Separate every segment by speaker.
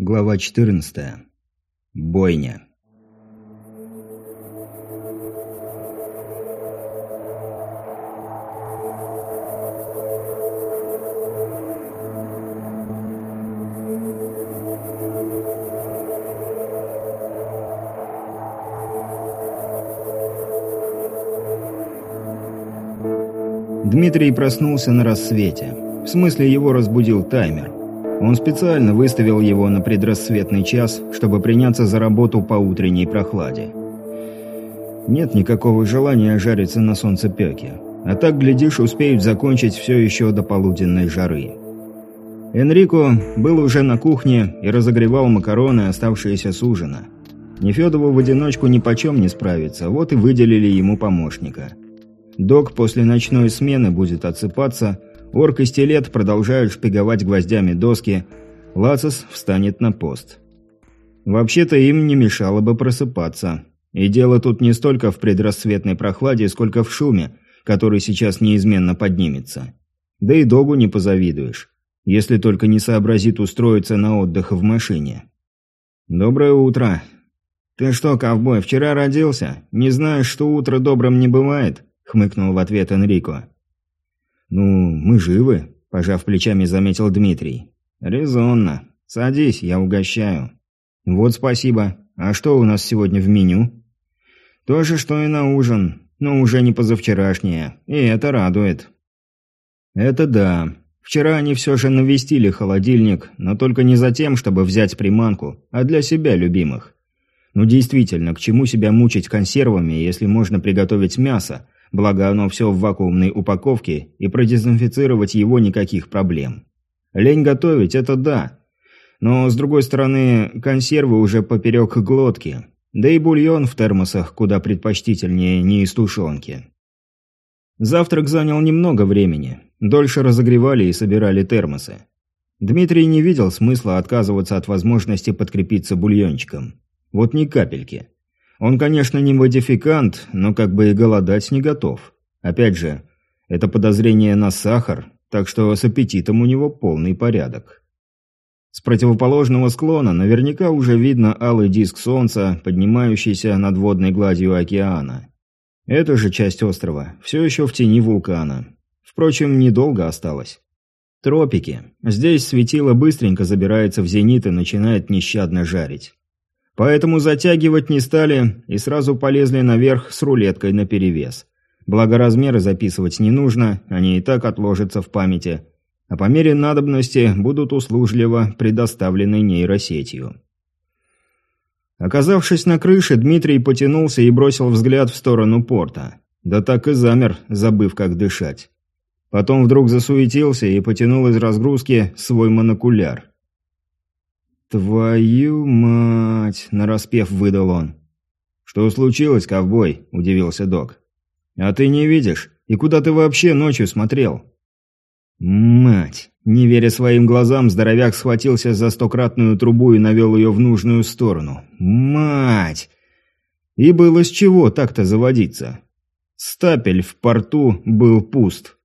Speaker 1: Глава 14. Бойня. Дмитрий проснулся на рассвете. В смысле, его разбудил таймер. Он специально выставил его на предрассветный час, чтобы приняться за работу по утренней прохладе. Нет никакого желания жариться на солнцепеке. А так, глядишь, успеют закончить все еще до полуденной жары. Энрико был уже на кухне и разогревал макароны, оставшиеся с ужина. Нефедову в одиночку ни почем не справится, вот и выделили ему помощника. Док после ночной смены будет отсыпаться, Орк и стилет продолжают шпиговать гвоздями доски. Лацис встанет на пост. Вообще-то им не мешало бы просыпаться. И дело тут не столько в предрассветной прохладе, сколько в шуме, который сейчас неизменно поднимется. Да и Догу не позавидуешь, если только не сообразит устроиться на отдых в машине. «Доброе утро!» «Ты что, ковбой, вчера родился? Не знаешь, что утро добрым не бывает?» — хмыкнул в ответ Энрико. «Ну, мы живы», – пожав плечами, заметил Дмитрий. «Резонно. Садись, я угощаю». «Вот спасибо. А что у нас сегодня в меню?» «То же, что и на ужин, но уже не позавчерашнее, и это радует». «Это да. Вчера они все же навестили холодильник, но только не за тем, чтобы взять приманку, а для себя любимых. Ну действительно, к чему себя мучить консервами, если можно приготовить мясо, благо оно все в вакуумной упаковке, и продезинфицировать его никаких проблем. Лень готовить – это да. Но, с другой стороны, консервы уже поперек глотки. Да и бульон в термосах куда предпочтительнее не из тушенки. Завтрак занял немного времени. Дольше разогревали и собирали термосы. Дмитрий не видел смысла отказываться от возможности подкрепиться бульончиком. Вот ни капельки. Он, конечно, не модификант, но как бы и голодать не готов. Опять же, это подозрение на сахар, так что с аппетитом у него полный порядок. С противоположного склона наверняка уже видно алый диск солнца, поднимающийся над водной гладью океана. Эта же часть острова все еще в тени вулкана. Впрочем, недолго осталось. Тропики. Здесь светило быстренько забирается в зенит и начинает нещадно жарить. Поэтому затягивать не стали и сразу полезли наверх с рулеткой наперевес. Благо размеры записывать не нужно, они и так отложатся в памяти, а по мере надобности будут услужливо предоставлены нейросетью. Оказавшись на крыше, Дмитрий потянулся и бросил взгляд в сторону порта. Да так и замер, забыв, как дышать. Потом вдруг засуетился и потянул из разгрузки свой монокуляр. «Твою мать!» – нараспев выдал он. «Что случилось, ковбой?» – удивился док. «А ты не видишь? И куда ты вообще ночью смотрел?» «Мать!» Не веря своим глазам, здоровяк схватился за стократную трубу и навел ее в нужную сторону. «Мать!» И было с чего так-то заводиться. Стапель в порту был пуст.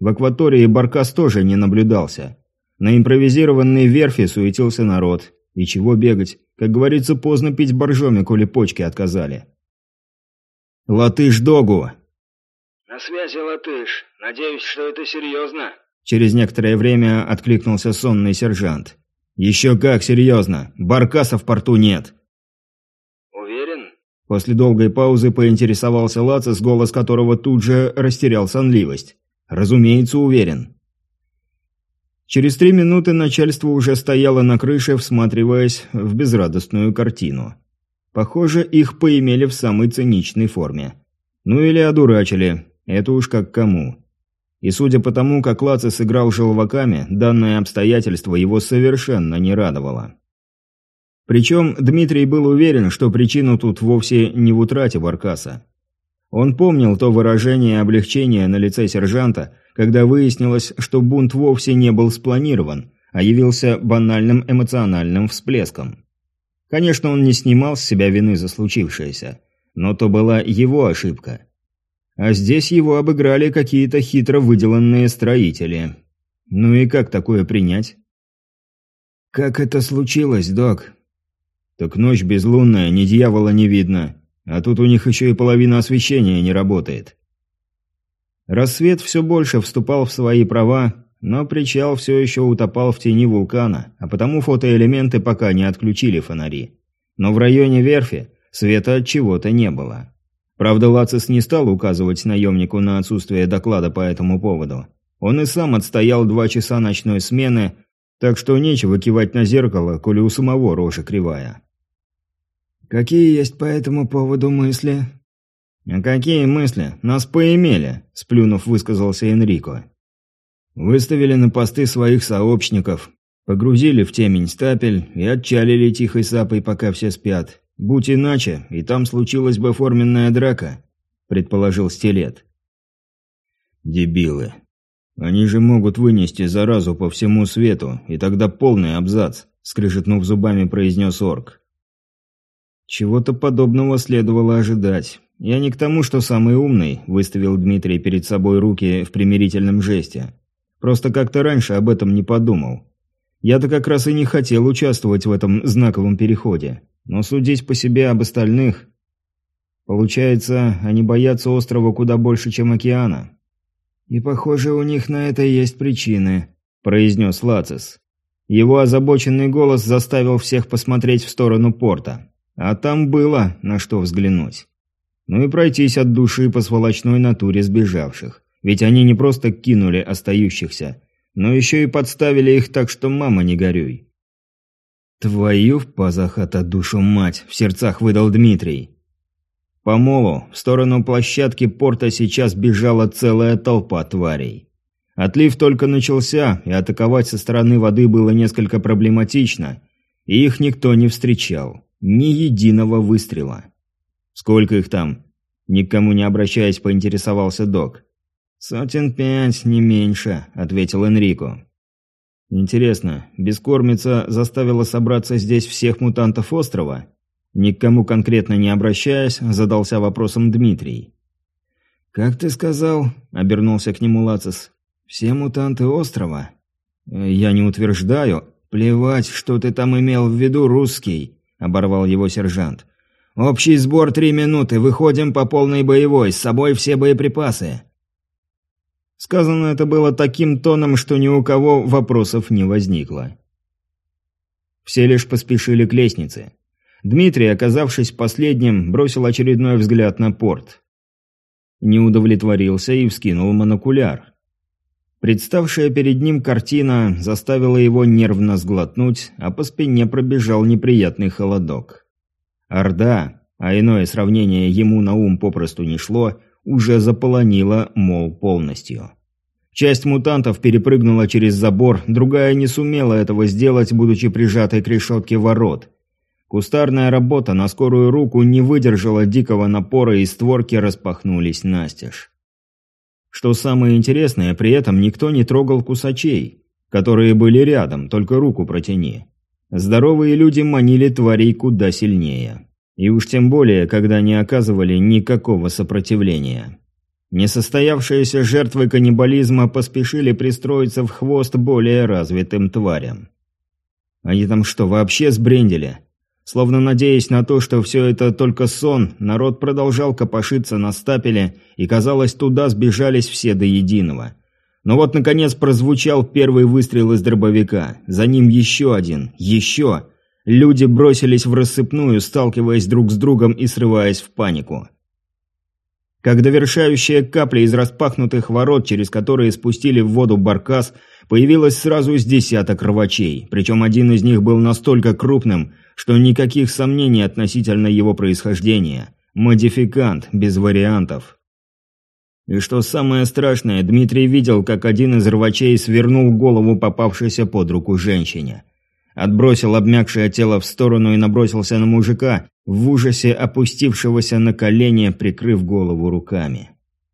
Speaker 1: В акватории Баркас тоже не наблюдался. На импровизированной верфи суетился народ. И чего бегать? Как говорится, поздно пить боржоми, коли почки отказали. «Латыш Догу!»
Speaker 2: «На связи, Латыш. Надеюсь, что это серьезно?»
Speaker 1: Через некоторое время откликнулся сонный сержант. «Еще как серьезно. Баркаса в порту нет».
Speaker 2: «Уверен?»
Speaker 1: После долгой паузы поинтересовался Лацис, голос которого тут же растерял сонливость. «Разумеется, уверен». Через три минуты начальство уже стояло на крыше, всматриваясь в безрадостную картину. Похоже, их поимели в самой циничной форме. Ну или одурачили, это уж как кому. И судя по тому, как Лаци сыграл желваками, данное обстоятельство его совершенно не радовало. Причем Дмитрий был уверен, что причина тут вовсе не в утрате Баркаса. Он помнил то выражение облегчения на лице сержанта, когда выяснилось, что бунт вовсе не был спланирован, а явился банальным эмоциональным всплеском. Конечно, он не снимал с себя вины за случившееся, но то была его ошибка. А здесь его обыграли какие-то хитро выделанные строители. Ну и как такое принять? «Как это случилось, док?» «Так ночь безлунная, ни дьявола не видно. А тут у них еще и половина освещения не работает». Рассвет все больше вступал в свои права, но причал все еще утопал в тени вулкана, а потому фотоэлементы пока не отключили фонари. Но в районе верфи света от чего-то не было. Правда, Лацис не стал указывать наемнику на отсутствие доклада по этому поводу. Он и сам отстоял два часа ночной смены, так что нечего кивать на зеркало, коли у самого рожа кривая. «Какие есть по этому поводу мысли?» «А какие мысли? Нас поимели», – сплюнув, высказался Энрико. Выставили на посты своих сообщников, погрузили в темень стапель и отчалили тихой сапой, пока все спят. Будь иначе, и там случилась бы форменная драка, предположил Стилет. Дебилы. Они же могут вынести заразу по всему свету, и тогда полный абзац, скрежетнув зубами, произнес орк. Чего-то подобного следовало ожидать. Я не к тому, что самый умный, выставил Дмитрий перед собой руки в примирительном жесте. Просто как-то раньше об этом не подумал. Я-то как раз и не хотел участвовать в этом знаковом переходе. Но судить по себе об остальных... Получается, они боятся острова куда больше, чем океана. «И, похоже, у них на это есть причины», – произнес Лацис. Его озабоченный голос заставил всех посмотреть в сторону порта. А там было на что взглянуть. Ну и пройтись от души по сволочной натуре сбежавших. Ведь они не просто кинули остающихся, но еще и подставили их так, что мама не горюй. «Твою в пазахата душу мать!» – в сердцах выдал Дмитрий. По молу, в сторону площадки порта сейчас бежала целая толпа тварей. Отлив только начался, и атаковать со стороны воды было несколько проблематично, и их никто не встречал. Ни единого выстрела. «Сколько их там?» Никому не обращаясь, поинтересовался док. «Сотен пять, не меньше», — ответил Энрико. «Интересно, бескормица заставила собраться здесь всех мутантов острова?» Никому конкретно не обращаясь, задался вопросом Дмитрий. «Как ты сказал?» — обернулся к нему Лацис. «Все мутанты острова?» «Я не утверждаю. Плевать, что ты там имел в виду, русский», — оборвал его сержант. «Общий сбор три минуты, выходим по полной боевой, с собой все боеприпасы». Сказано это было таким тоном, что ни у кого вопросов не возникло. Все лишь поспешили к лестнице. Дмитрий, оказавшись последним, бросил очередной взгляд на порт. Не удовлетворился и вскинул монокуляр. Представшая перед ним картина заставила его нервно сглотнуть, а по спине пробежал неприятный холодок. Орда, а иное сравнение ему на ум попросту не шло, уже заполонила мол полностью. Часть мутантов перепрыгнула через забор, другая не сумела этого сделать, будучи прижатой к решетке ворот. Кустарная работа на скорую руку не выдержала дикого напора и створки распахнулись настежь. Что самое интересное, при этом никто не трогал кусачей, которые были рядом, только руку протяни. Здоровые люди манили тварей куда сильнее. И уж тем более, когда не оказывали никакого сопротивления. Несостоявшиеся жертвы каннибализма поспешили пристроиться в хвост более развитым тварям. Они там что, вообще сбрендили? Словно надеясь на то, что все это только сон, народ продолжал копошиться на стапеле, и, казалось, туда сбежались все до единого. Но вот, наконец, прозвучал первый выстрел из дробовика. За ним еще один, еще. Люди бросились в рассыпную, сталкиваясь друг с другом и срываясь в панику. Как довершающая капля из распахнутых ворот, через которые спустили в воду баркас, появилось сразу с десяток рвачей, причем один из них был настолько крупным, что никаких сомнений относительно его происхождения. Модификант, без вариантов. И что самое страшное, Дмитрий видел, как один из рвачей свернул голову попавшейся под руку женщине. Отбросил обмякшее тело в сторону и набросился на мужика, в ужасе опустившегося на колени, прикрыв голову руками.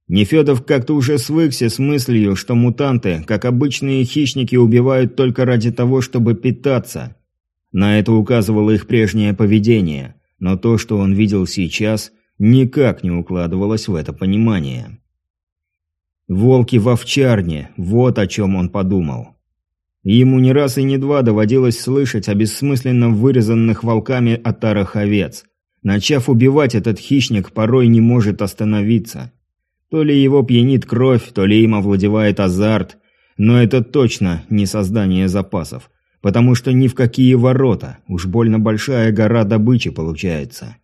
Speaker 1: Нефедов как-то уже свыкся с мыслью, что мутанты, как обычные хищники, убивают только ради того, чтобы питаться. На это указывало их прежнее поведение, но то, что он видел сейчас, никак не укладывалось в это понимание. «Волки в овчарне» – вот о чем он подумал. Ему не раз и не два доводилось слышать о бессмысленно вырезанных волками отарах овец. Начав убивать, этот хищник порой не может остановиться. То ли его пьянит кровь, то ли им овладевает азарт, но это точно не создание запасов, потому что ни в какие ворота, уж больно большая гора добычи получается.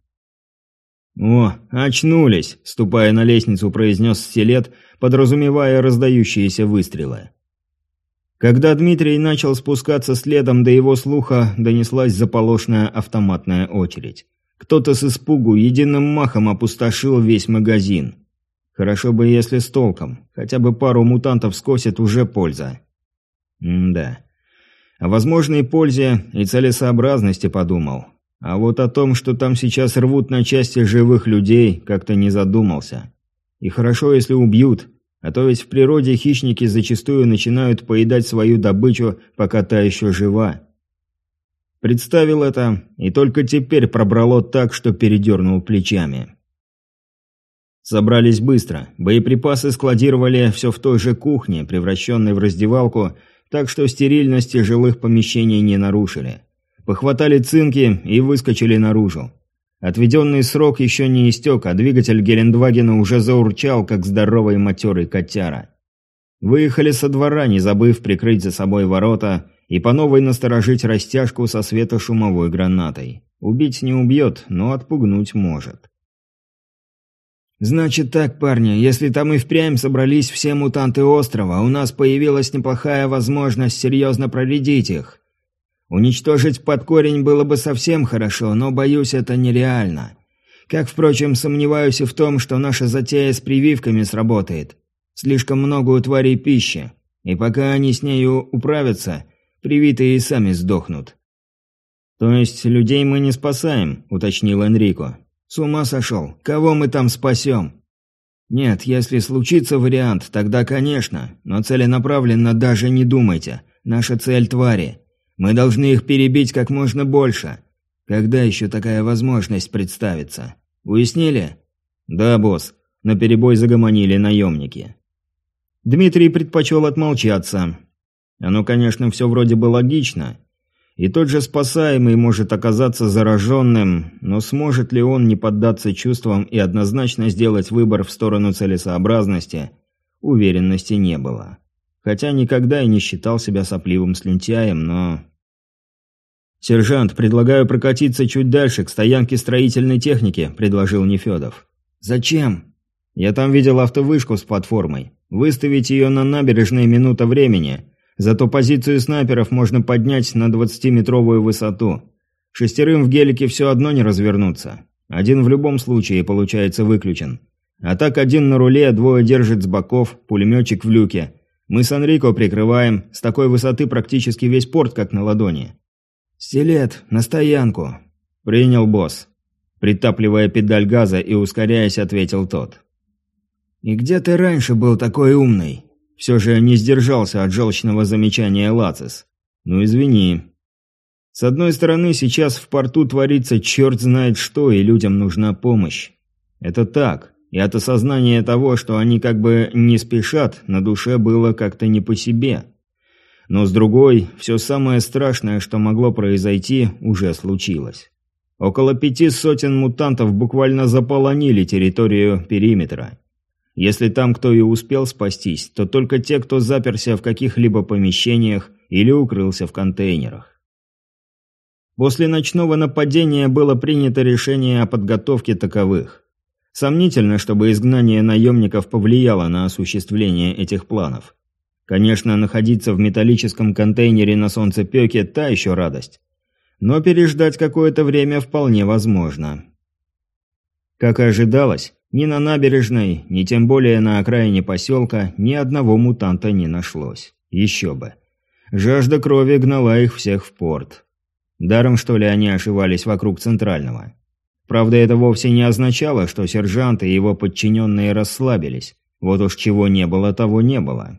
Speaker 1: «О, очнулись!» – ступая на лестницу, произнес стилет, подразумевая раздающиеся выстрелы. Когда Дмитрий начал спускаться следом, до его слуха донеслась заполошная автоматная очередь. Кто-то с испугу единым махом опустошил весь магазин. Хорошо бы, если с толком. Хотя бы пару мутантов скосит уже польза. М-да. О возможной пользе и целесообразности подумал. А вот о том, что там сейчас рвут на части живых людей, как-то не задумался. И хорошо, если убьют, а то ведь в природе хищники зачастую начинают поедать свою добычу, пока та еще жива. Представил это, и только теперь пробрало так, что передернул плечами. Собрались быстро. Боеприпасы складировали все в той же кухне, превращенной в раздевалку, так что стерильности жилых помещений не нарушили. Похватали цинки и выскочили наружу. Отведенный срок еще не истек, а двигатель Гелендвагена уже заурчал, как здоровый матерый котяра. Выехали со двора, не забыв прикрыть за собой ворота и по новой насторожить растяжку со светошумовой гранатой. Убить не убьет, но отпугнуть может. «Значит так, парни, если там и впрямь собрались все мутанты острова, у нас появилась неплохая возможность серьезно проредить их. Уничтожить под корень было бы совсем хорошо, но, боюсь, это нереально. Как, впрочем, сомневаюсь и в том, что наша затея с прививками сработает. Слишком много у тварей пищи, и пока они с нею управятся, привитые и сами сдохнут». «То есть людей мы не спасаем?» – уточнил Энрико. «С ума сошел? Кого мы там спасем?» «Нет, если случится вариант, тогда конечно, но целенаправленно даже не думайте. Наша цель – твари. Мы должны их перебить как можно больше. Когда еще такая возможность представится? Уяснили?» «Да, босс», – на перебой загомонили наемники. Дмитрий предпочел отмолчаться. Оно, конечно, все вроде бы логично, и тот же спасаемый может оказаться зараженным, но сможет ли он не поддаться чувствам и однозначно сделать выбор в сторону целесообразности, уверенности не было. Хотя никогда и не считал себя сопливым слюнтяем, но... «Сержант, предлагаю прокатиться чуть дальше, к стоянке строительной техники», – предложил Нефедов. «Зачем?» «Я там видел автовышку с платформой. Выставить ее на набережной минута времени. Зато позицию снайперов можно поднять на 20-метровую высоту. Шестерым в гелике все одно не развернуться. Один в любом случае получается выключен. А так один на руле, двое держит с боков, пулеметчик в люке. Мы с Анрико прикрываем, с такой высоты практически весь порт как на ладони. «Стилет, на стоянку!» «Принял босс». Притапливая педаль газа и ускоряясь, ответил тот. «И где ты раньше был такой умный?» Все же не сдержался от желчного замечания Лацис. «Ну извини». С одной стороны, сейчас в порту творится черт знает что, и людям нужна помощь. Это так. И от осознания того, что они как бы не спешат, на душе было как-то не по себе. Но с другой, все самое страшное, что могло произойти, уже случилось. Около пяти сотен мутантов буквально заполонили территорию периметра. Если там кто и успел спастись, то только те, кто заперся в каких-либо помещениях или укрылся в контейнерах. После ночного нападения было принято решение о подготовке таковых. Сомнительно, чтобы изгнание наемников повлияло на осуществление этих планов. Конечно, находиться в металлическом контейнере на солнцепеке – та еще радость. Но переждать какое-то время вполне возможно. Как и ожидалось, ни на набережной, ни тем более на окраине поселка ни одного мутанта не нашлось. Еще бы. Жажда крови гнала их всех в порт. Даром, что ли, они ошивались вокруг Центрального. Правда, это вовсе не означало, что сержант и его подчиненные расслабились. Вот уж чего не было, того не было.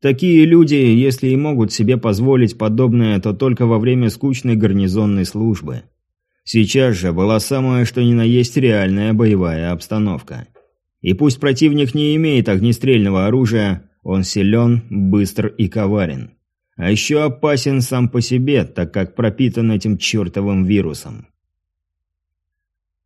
Speaker 1: Такие люди, если и могут себе позволить подобное, то только во время скучной гарнизонной службы. Сейчас же была самая что ни на есть реальная боевая обстановка. И пусть противник не имеет огнестрельного оружия, он силен, быстр и коварен. А еще опасен сам по себе, так как пропитан этим чертовым вирусом.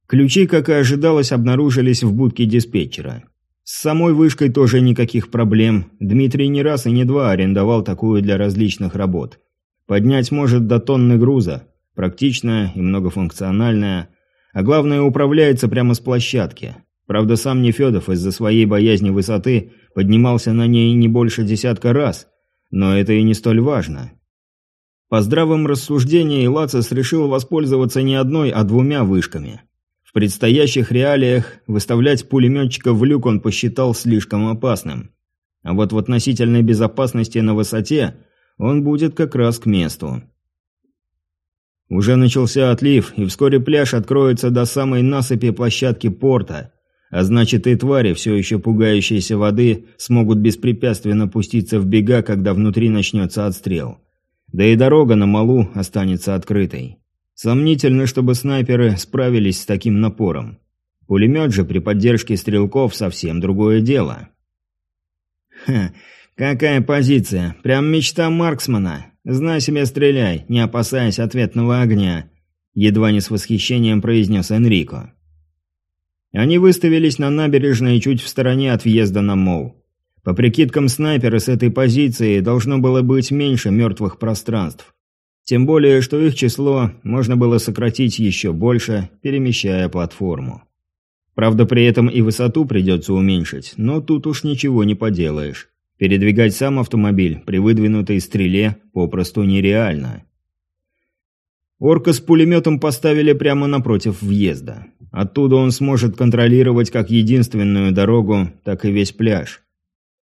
Speaker 1: Ключи, как и ожидалось, обнаружились в будке диспетчера. С самой вышкой тоже никаких проблем. Дмитрий не раз и не два арендовал такую для различных работ. Поднять может до тонны груза. Практичная и многофункциональная. А главное, управляется прямо с площадки. Правда, сам Нефедов из-за своей боязни высоты поднимался на ней не больше десятка раз. Но это и не столь важно. По здравым рассуждениям Лацис решил воспользоваться не одной, а двумя вышками. В предстоящих реалиях выставлять пулеметчика в люк он посчитал слишком опасным. А вот в относительной безопасности на высоте он будет как раз к месту. Уже начался отлив, и вскоре пляж откроется до самой насыпи площадки порта, а значит и твари, все еще пугающиеся воды, смогут беспрепятственно пуститься в бега, когда внутри начнется отстрел. Да и дорога на малу останется открытой. Сомнительно, чтобы снайперы справились с таким напором. Пулемет же при поддержке стрелков совсем другое дело. «Ха, какая позиция! Прям мечта Марксмана! Знай себе, стреляй, не опасаясь ответного огня!» Едва не с восхищением произнес Энрико. Они выставились на набережной чуть в стороне от въезда на мол. По прикидкам снайпера с этой позиции должно было быть меньше мертвых пространств. Тем более, что их число можно было сократить еще больше, перемещая платформу. Правда, при этом и высоту придется уменьшить, но тут уж ничего не поделаешь. Передвигать сам автомобиль при выдвинутой стреле попросту нереально. Орка с пулеметом поставили прямо напротив въезда. Оттуда он сможет контролировать как единственную дорогу, так и весь пляж.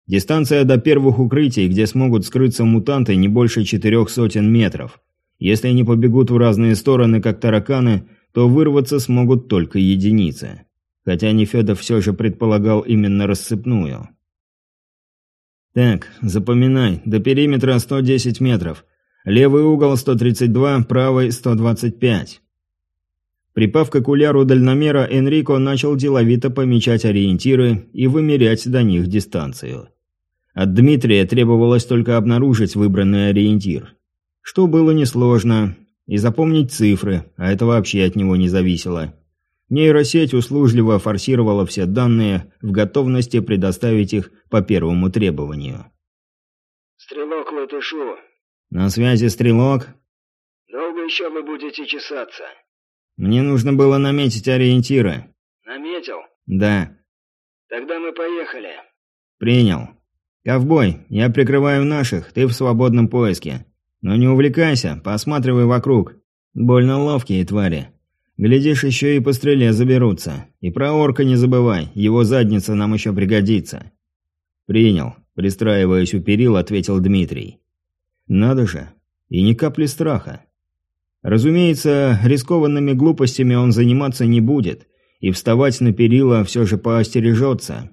Speaker 1: Дистанция до первых укрытий, где смогут скрыться мутанты, не больше четырех сотен метров. Если они побегут в разные стороны, как тараканы, то вырваться смогут только единицы. Хотя Нефедов все же предполагал именно рассыпную. Так, запоминай, до периметра 110 метров. Левый угол 132, правый 125. Припав к окуляру дальномера, Энрико начал деловито помечать ориентиры и вымерять до них дистанцию. От Дмитрия требовалось только обнаружить выбранный ориентир что было несложно, и запомнить цифры, а это вообще от него не зависело. Нейросеть услужливо форсировала все данные в готовности предоставить их по первому требованию.
Speaker 2: «Стрелок Латышу».
Speaker 1: «На связи, Стрелок?»
Speaker 2: «Долго еще вы будете чесаться?»
Speaker 1: «Мне нужно было наметить ориентиры».
Speaker 2: «Наметил?»
Speaker 1: «Да».
Speaker 2: «Тогда мы поехали».
Speaker 1: «Принял. Ковбой, я прикрываю наших, ты в свободном поиске. Но не увлекайся, посматривай вокруг. Больно ловкие твари. Глядишь, еще и по стреле заберутся. И про орка не забывай, его задница нам еще пригодится». «Принял», – пристраиваясь у перил, ответил Дмитрий. «Надо же. И ни капли страха. Разумеется, рискованными глупостями он заниматься не будет, и вставать на перила все же поостережется.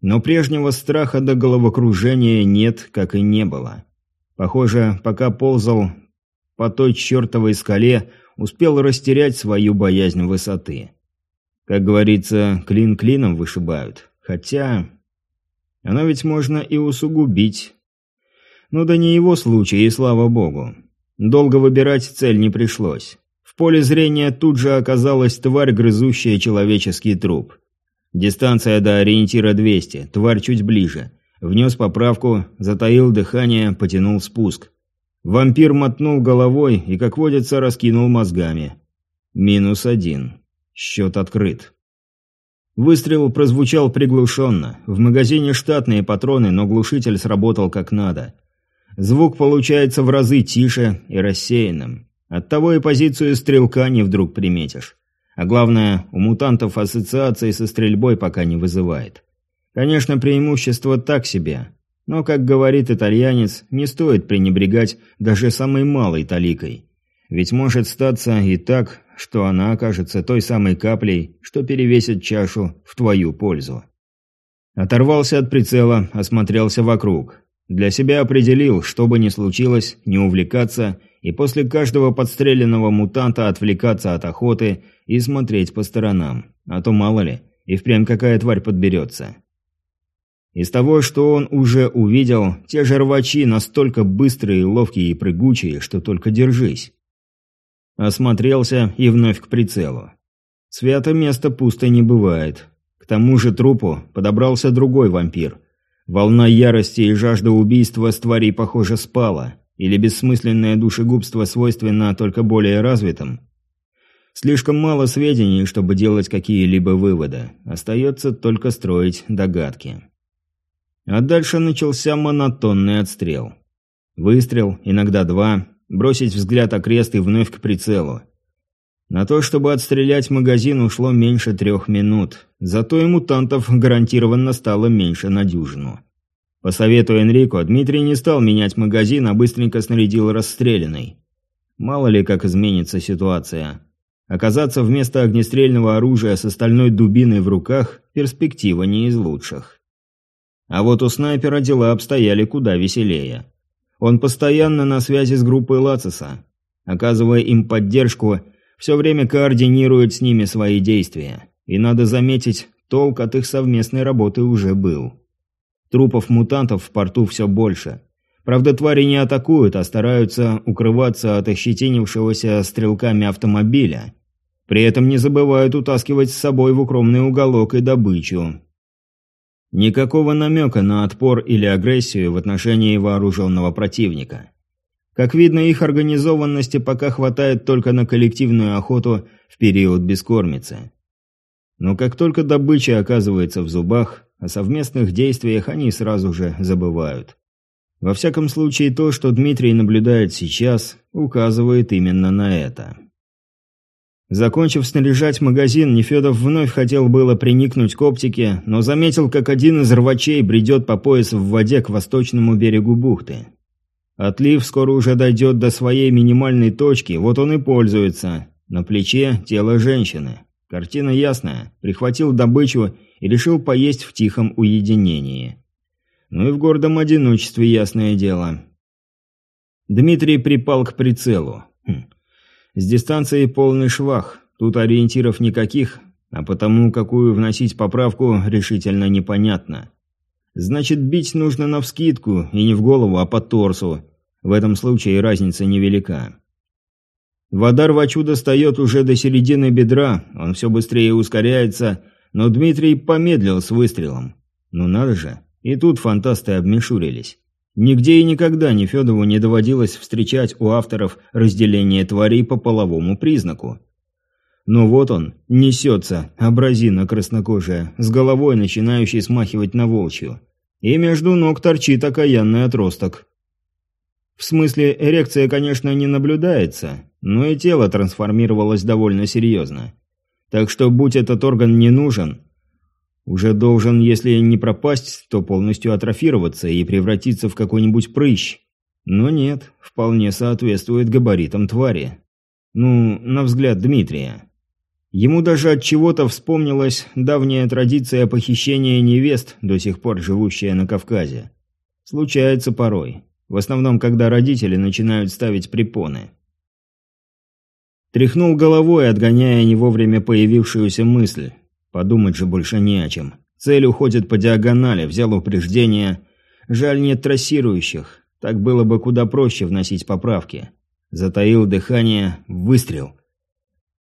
Speaker 1: Но прежнего страха до головокружения нет, как и не было. Похоже, пока ползал по той чертовой скале, успел растерять свою боязнь высоты. Как говорится, клин клином вышибают. Хотя... Оно ведь можно и усугубить. Ну да не его случай, и слава богу. Долго выбирать цель не пришлось. В поле зрения тут же оказалась тварь, грызущая человеческий труп. Дистанция до ориентира 200, тварь чуть ближе. Внес поправку, затаил дыхание, потянул спуск. Вампир мотнул головой и, как водится, раскинул мозгами. Минус один. Счет открыт. Выстрел прозвучал приглушенно. В магазине штатные патроны, но глушитель сработал как надо. Звук получается в разы тише и рассеянным. Оттого и позицию стрелка не вдруг приметишь. А главное, у мутантов ассоциации со стрельбой пока не вызывает. Конечно, преимущество так себе, но, как говорит итальянец, не стоит пренебрегать даже самой малой таликой. Ведь может статься и так, что она окажется той самой каплей, что перевесит чашу в твою пользу. Оторвался от прицела, осмотрелся вокруг. Для себя определил, что бы ни случилось, не увлекаться и после каждого подстреленного мутанта отвлекаться от охоты и смотреть по сторонам. А то мало ли, и впрямь какая тварь подберется. Из того, что он уже увидел, те же рвачи настолько быстрые, ловкие и прыгучие, что только держись. Осмотрелся и вновь к прицелу. Свято место пусто не бывает. К тому же трупу подобрался другой вампир. Волна ярости и жажда убийства с тварей, похоже, спала. Или бессмысленное душегубство свойственно только более развитым. Слишком мало сведений, чтобы делать какие-либо выводы. Остается только строить догадки. А дальше начался монотонный отстрел. Выстрел, иногда два, бросить взгляд окрест и вновь к прицелу. На то, чтобы отстрелять магазин, ушло меньше трех минут. Зато и мутантов гарантированно стало меньше на дюжину. По совету Энрико, Дмитрий не стал менять магазин, а быстренько снарядил расстрелянный. Мало ли, как изменится ситуация. Оказаться вместо огнестрельного оружия с остальной дубиной в руках – перспектива не из лучших. А вот у снайпера дела обстояли куда веселее. Он постоянно на связи с группой Лациса. Оказывая им поддержку, все время координирует с ними свои действия. И надо заметить, толк от их совместной работы уже был. Трупов мутантов в порту все больше. Правда, твари не атакуют, а стараются укрываться от ощетинившегося стрелками автомобиля. При этом не забывают утаскивать с собой в укромный уголок и добычу. Никакого намека на отпор или агрессию в отношении вооруженного противника. Как видно, их организованности пока хватает только на коллективную охоту в период бескормицы. Но как только добыча оказывается в зубах, о совместных действиях они сразу же забывают. Во всяком случае, то, что Дмитрий наблюдает сейчас, указывает именно на это. Закончив снаряжать магазин, Нефедов вновь хотел было приникнуть к оптике, но заметил, как один из рвачей бредет по пояс в воде к восточному берегу бухты. Отлив скоро уже дойдет до своей минимальной точки, вот он и пользуется. На плече тело женщины. Картина ясная. Прихватил добычу и решил поесть в тихом уединении. Ну и в гордом одиночестве ясное дело. Дмитрий припал к прицелу. Хм. С дистанцией полный швах, тут ориентиров никаких, а потому какую вносить поправку решительно непонятно. Значит, бить нужно навскидку, и не в голову, а по торсу. В этом случае разница невелика. Вода рвачу достает уже до середины бедра, он все быстрее ускоряется, но Дмитрий помедлил с выстрелом. Ну надо же, и тут фантасты обмешурились. Нигде и никогда Нефедову не доводилось встречать у авторов разделение тварей по половому признаку. Но вот он, несется, образина краснокожая, с головой начинающей смахивать на волчью. И между ног торчит окаянный отросток. В смысле, эрекция, конечно, не наблюдается, но и тело трансформировалось довольно серьезно. Так что, будь этот орган не нужен, уже должен, если не пропасть, то полностью атрофироваться и превратиться в какой-нибудь прыщ. Но нет, вполне соответствует габаритам твари. Ну, на взгляд Дмитрия. Ему даже от чего-то вспомнилась давняя традиция похищения невест, до сих пор живущая на Кавказе. Случается порой. В основном, когда родители начинают ставить препоны. Тряхнул головой, отгоняя не вовремя появившуюся мысль. Подумать же больше не о чем. Цель уходит по диагонали, взял упреждение. Жаль, нет трассирующих. Так было бы куда проще вносить поправки. Затаил дыхание, выстрел.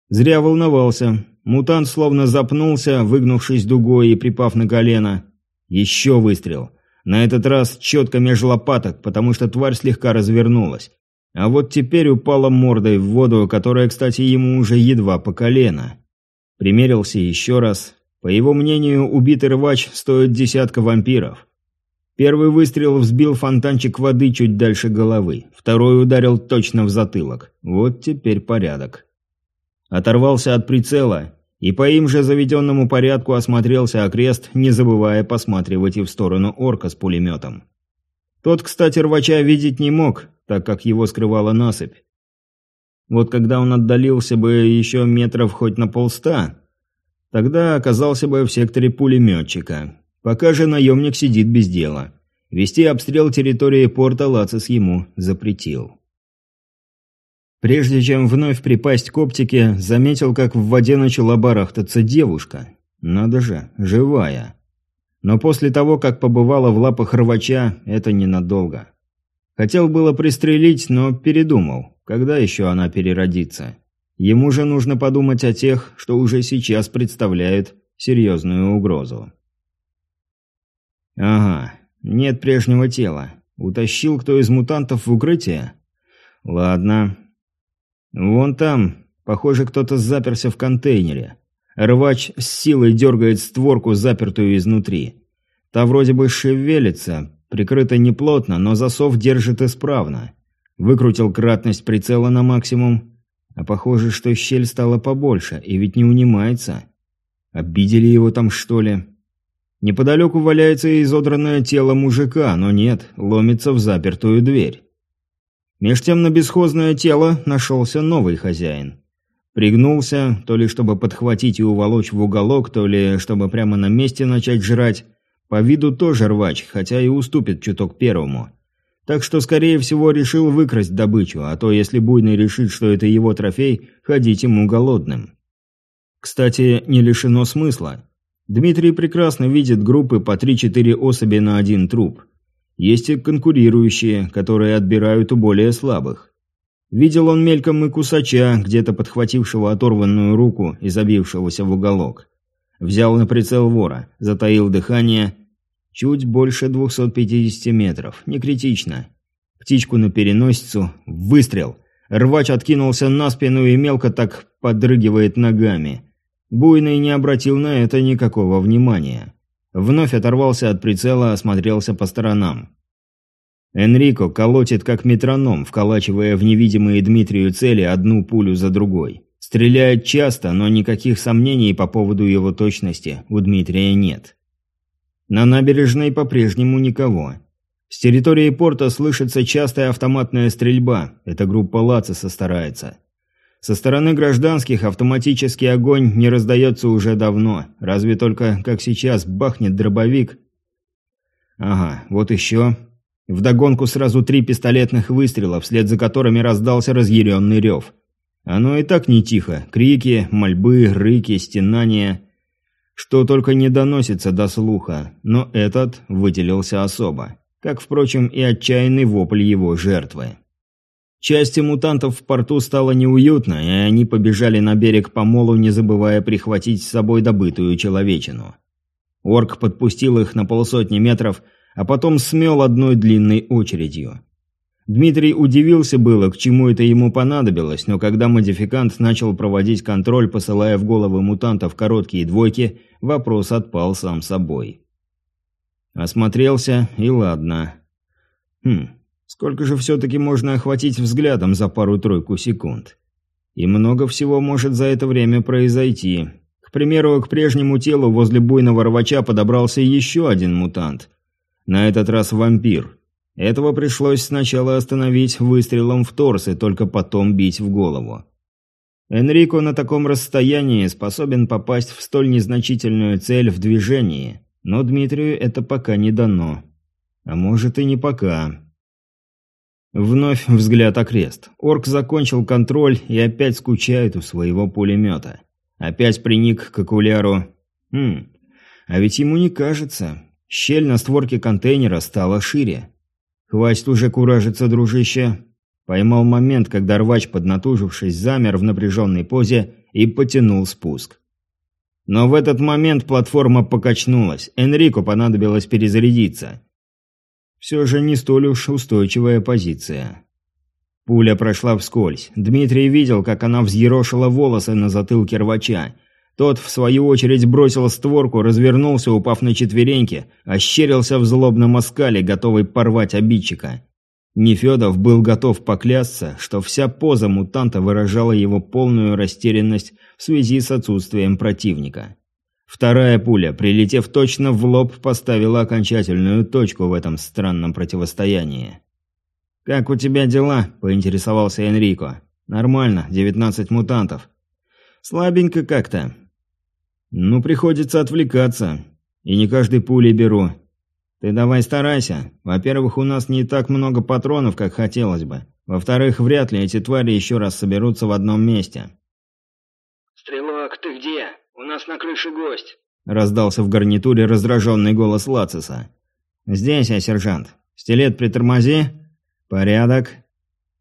Speaker 1: Зря волновался. Мутант словно запнулся, выгнувшись дугой и припав на колено. Еще выстрел. На этот раз четко меж лопаток, потому что тварь слегка развернулась. А вот теперь упала мордой в воду, которая, кстати, ему уже едва по колено. Примерился еще раз. По его мнению, убитый рвач стоит десятка вампиров. Первый выстрел взбил фонтанчик воды чуть дальше головы. Второй ударил точно в затылок. Вот теперь порядок. Оторвался от прицела и по им же заведенному порядку осмотрелся окрест, не забывая посматривать и в сторону орка с пулеметом. Тот, кстати, рвача видеть не мог, так как его скрывала насыпь. Вот когда он отдалился бы еще метров хоть на полста, тогда оказался бы в секторе пулеметчика. Пока же наемник сидит без дела. Вести обстрел территории порта Лацис ему запретил. Прежде чем вновь припасть к оптике, заметил, как в воде начала барахтаться девушка. Надо же, живая. Но после того, как побывала в лапах рвача, это ненадолго. Хотел было пристрелить, но передумал. Когда еще она переродится? Ему же нужно подумать о тех, что уже сейчас представляют серьезную угрозу. Ага, нет прежнего тела. Утащил кто из мутантов в укрытие? Ладно. Вон там, похоже, кто-то заперся в контейнере. Рвач с силой дергает створку, запертую изнутри. Та вроде бы шевелится, прикрыта неплотно, но засов держит исправно. Выкрутил кратность прицела на максимум, а похоже, что щель стала побольше, и ведь не унимается. Обидели его там, что ли? Неподалеку валяется изодранное тело мужика, но нет, ломится в запертую дверь. Меж тем на бесхозное тело нашелся новый хозяин. Пригнулся, то ли чтобы подхватить и уволочь в уголок, то ли чтобы прямо на месте начать жрать. По виду тоже рвач, хотя и уступит чуток первому. Так что, скорее всего, решил выкрасть добычу, а то, если Буйный решит, что это его трофей, ходить ему голодным. Кстати, не лишено смысла. Дмитрий прекрасно видит группы по 3-4 особи на один труп. Есть и конкурирующие, которые отбирают у более слабых. Видел он мельком и кусача, где-то подхватившего оторванную руку и забившегося в уголок. Взял на прицел вора, затаил дыхание. Чуть больше 250 метров, не критично. Птичку на переносицу, выстрел. Рвач откинулся на спину и мелко так подрыгивает ногами. Буйный не обратил на это никакого внимания. Вновь оторвался от прицела, осмотрелся по сторонам. Энрико колотит как метроном, вколачивая в невидимые Дмитрию цели одну пулю за другой. Стреляет часто, но никаких сомнений по поводу его точности у Дмитрия нет. На набережной по-прежнему никого. С территории порта слышится частая автоматная стрельба. Эта группа Лациса старается. Со стороны гражданских автоматический огонь не раздается уже давно. Разве только, как сейчас, бахнет дробовик. Ага, вот еще. Вдогонку сразу три пистолетных выстрела, вслед за которыми раздался разъяренный рев. Оно и так не тихо. Крики, мольбы, рыки, стенания. Что только не доносится до слуха, но этот выделился особо. Как, впрочем, и отчаянный вопль его жертвы. Части мутантов в порту стало неуютно, и они побежали на берег по молу, не забывая прихватить с собой добытую человечину. Орк подпустил их на полсотни метров, а потом смел одной длинной очередью. Дмитрий удивился было, к чему это ему понадобилось, но когда модификант начал проводить контроль, посылая в головы мутантов короткие двойки, вопрос отпал сам собой. Осмотрелся, и ладно. Хм, сколько же все-таки можно охватить взглядом за пару-тройку секунд? И много всего может за это время произойти. К примеру, к прежнему телу возле буйного рвача подобрался еще один мутант. На этот раз вампир. Этого пришлось сначала остановить выстрелом в торс и только потом бить в голову. Энрико на таком расстоянии способен попасть в столь незначительную цель в движении, но Дмитрию это пока не дано. А может и не пока. Вновь взгляд окрест. Орк закончил контроль и опять скучает у своего пулемета. Опять приник к окуляру. Хм, а ведь ему не кажется. Щель на створке контейнера стала шире. «Хватит уже куражиться, дружище!» Поймал момент, когда рвач, поднатужившись, замер в напряженной позе и потянул спуск. Но в этот момент платформа покачнулась, Энрико понадобилось перезарядиться. Все же не столь уж устойчивая позиция. Пуля прошла вскользь. Дмитрий видел, как она взъерошила волосы на затылке рвача, тот, в свою очередь, бросил створку, развернулся, упав на четвереньки, ощерился в злобном оскале, готовый порвать обидчика. Нефедов был готов поклясться, что вся поза мутанта выражала его полную растерянность в связи с отсутствием противника. Вторая пуля, прилетев точно в лоб, поставила окончательную точку в этом странном противостоянии. «Как у тебя дела?» – поинтересовался Энрико. «Нормально, 19 мутантов». «Слабенько как-то. «Ну, приходится отвлекаться. И не каждой пулей беру. Ты давай старайся. Во-первых, у нас не так много патронов, как хотелось бы. Во-вторых, вряд ли эти твари еще раз соберутся в одном месте».
Speaker 2: «Стрелок, ты где? У нас на крыше гость».
Speaker 1: – раздался в гарнитуре раздраженный голос Лациса. «Здесь я, сержант. Стилет притормози. Порядок».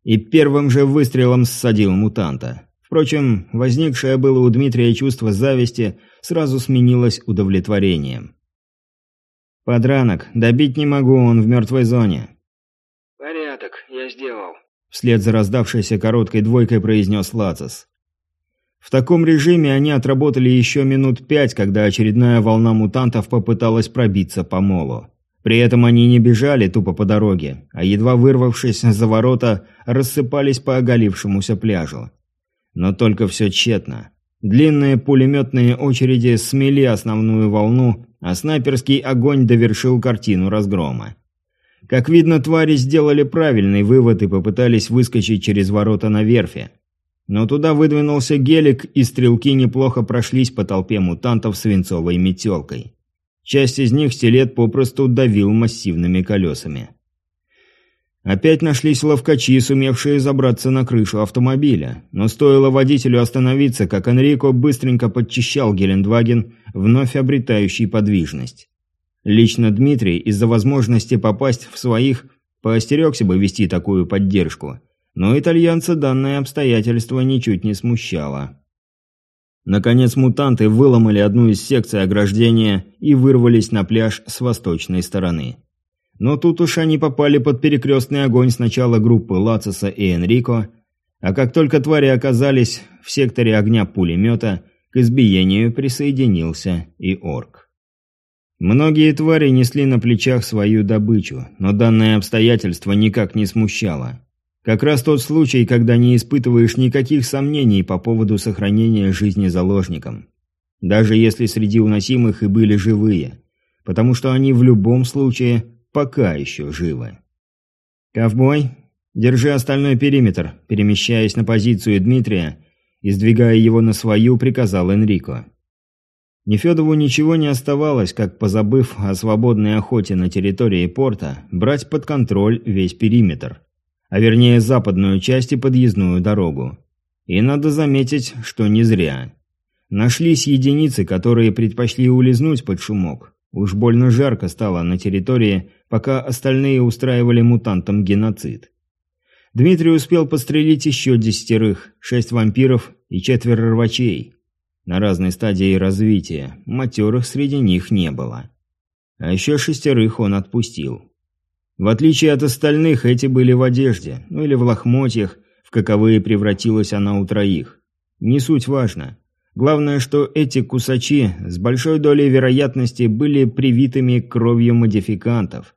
Speaker 1: И первым же выстрелом ссадил мутанта. Впрочем, возникшее было у Дмитрия чувство зависти сразу сменилось удовлетворением. «Подранок, добить не могу, он в мертвой зоне».
Speaker 2: «Порядок, я сделал», –
Speaker 1: вслед за раздавшейся короткой двойкой произнес Лацис. В таком режиме они отработали еще минут пять, когда очередная волна мутантов попыталась пробиться по молу. При этом они не бежали тупо по дороге, а едва вырвавшись за ворота, рассыпались по оголившемуся пляжу. Но только все тщетно. Длинные пулеметные очереди смели основную волну, а снайперский огонь довершил картину разгрома. Как видно, твари сделали правильный вывод и попытались выскочить через ворота на верфи. Но туда выдвинулся гелик, и стрелки неплохо прошлись по толпе мутантов свинцовой метелкой. Часть из них стилет попросту давил массивными колесами. Опять нашлись ловкачи, сумевшие забраться на крышу автомобиля, но стоило водителю остановиться, как Энрико быстренько подчищал Гелендваген, вновь обретающий подвижность. Лично Дмитрий из-за возможности попасть в своих поостерегся бы вести такую поддержку – но итальянца данное обстоятельство ничуть не смущало. Наконец мутанты выломали одну из секций ограждения и вырвались на пляж с восточной стороны. Но тут уж они попали под перекрестный огонь сначала группы Лациса и Энрико, а как только твари оказались в секторе огня пулемета, к избиению присоединился и орк. Многие твари несли на плечах свою добычу, но данное обстоятельство никак не смущало. Как раз тот случай, когда не испытываешь никаких сомнений по поводу сохранения жизни заложникам. Даже если среди уносимых и были живые. Потому что они в любом случае пока еще живы. «Ковбой, держи остальной периметр», перемещаясь на позицию Дмитрия и сдвигая его на свою, приказал Энрико. Нефедову ничего не оставалось, как, позабыв о свободной охоте на территории порта, брать под контроль весь периметр а вернее западную часть и подъездную дорогу. И надо заметить, что не зря. Нашлись единицы, которые предпочли улизнуть под шумок. Уж больно жарко стало на территории, пока остальные устраивали мутантам геноцид. Дмитрий успел подстрелить еще десятерых, шесть вампиров и четверо рвачей. На разной стадии развития, матерых среди них не было. А еще шестерых он отпустил. В отличие от остальных, эти были в одежде, ну или в лохмотьях, в каковые превратилась она у троих. Не суть важно. Главное, что эти кусачи с большой долей вероятности были привитыми кровью модификантов.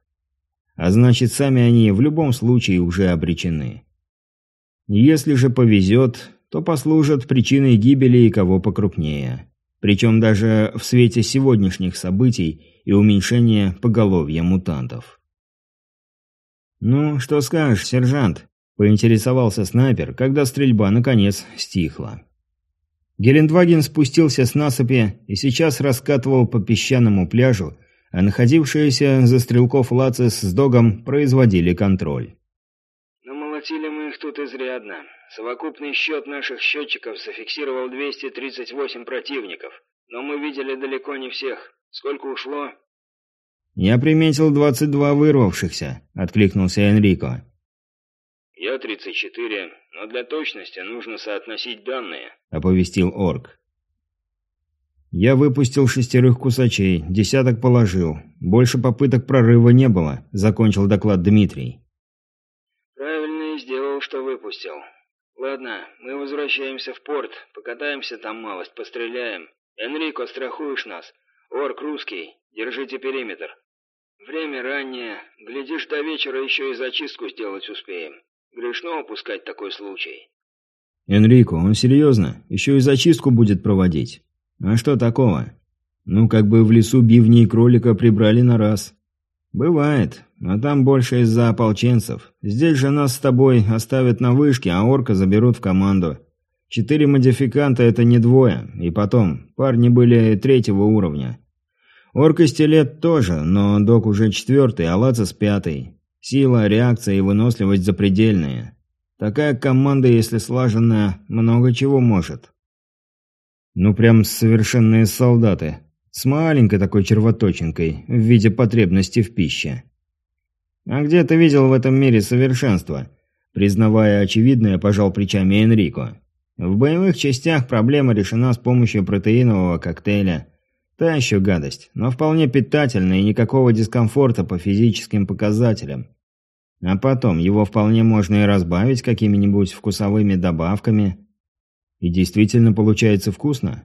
Speaker 1: А значит, сами они в любом случае уже обречены. Если же повезет, то послужат причиной гибели и кого покрупнее. Причем даже в свете сегодняшних событий и уменьшения поголовья мутантов. «Ну, что скажешь, сержант?» – поинтересовался снайпер, когда стрельба, наконец, стихла. Гелендваген спустился с насыпи и сейчас раскатывал по песчаному пляжу, а находившиеся за стрелков Лацис с Догом производили контроль.
Speaker 2: «Намолотили мы их тут изрядно. Совокупный счет наших счетчиков зафиксировал 238 противников, но мы видели далеко не всех. Сколько ушло?»
Speaker 1: «Я приметил двадцать два вырвавшихся», — откликнулся Энрико.
Speaker 2: «Я тридцать четыре, но для точности нужно соотносить данные», —
Speaker 1: оповестил Орк. «Я выпустил шестерых кусачей, десяток положил. Больше попыток прорыва не было», — закончил доклад Дмитрий.
Speaker 2: «Правильно и сделал, что выпустил. Ладно, мы возвращаемся в порт, покатаемся там малость, постреляем. Энрико, страхуешь нас? Орк русский, держите периметр». «Время раннее. Глядишь, до вечера еще и зачистку сделать успеем. Грешно упускать такой случай».
Speaker 1: «Энрико, он серьезно? Еще и зачистку будет проводить? А что такого? Ну, как бы в лесу бивни и кролика прибрали на раз». «Бывает, а там больше из-за ополченцев. Здесь же нас с тобой оставят на вышке, а орка заберут в команду. Четыре модификанта – это не двое. И потом, парни были третьего уровня. Орк и стилет тоже, но док уже четвертый, а Лацис пятый. Сила, реакция и выносливость запредельные. Такая команда, если слаженная, много чего может. Ну прям совершенные солдаты, С маленькой такой червоточинкой в виде потребности в пище. «А где ты видел в этом мире совершенство?» Признавая очевидное, пожал плечами Энрико. «В боевых частях проблема решена с помощью протеинового коктейля. Та еще гадость, но вполне питательная и никакого дискомфорта по физическим показателям. А потом, его вполне можно и разбавить какими-нибудь вкусовыми добавками. И действительно получается вкусно?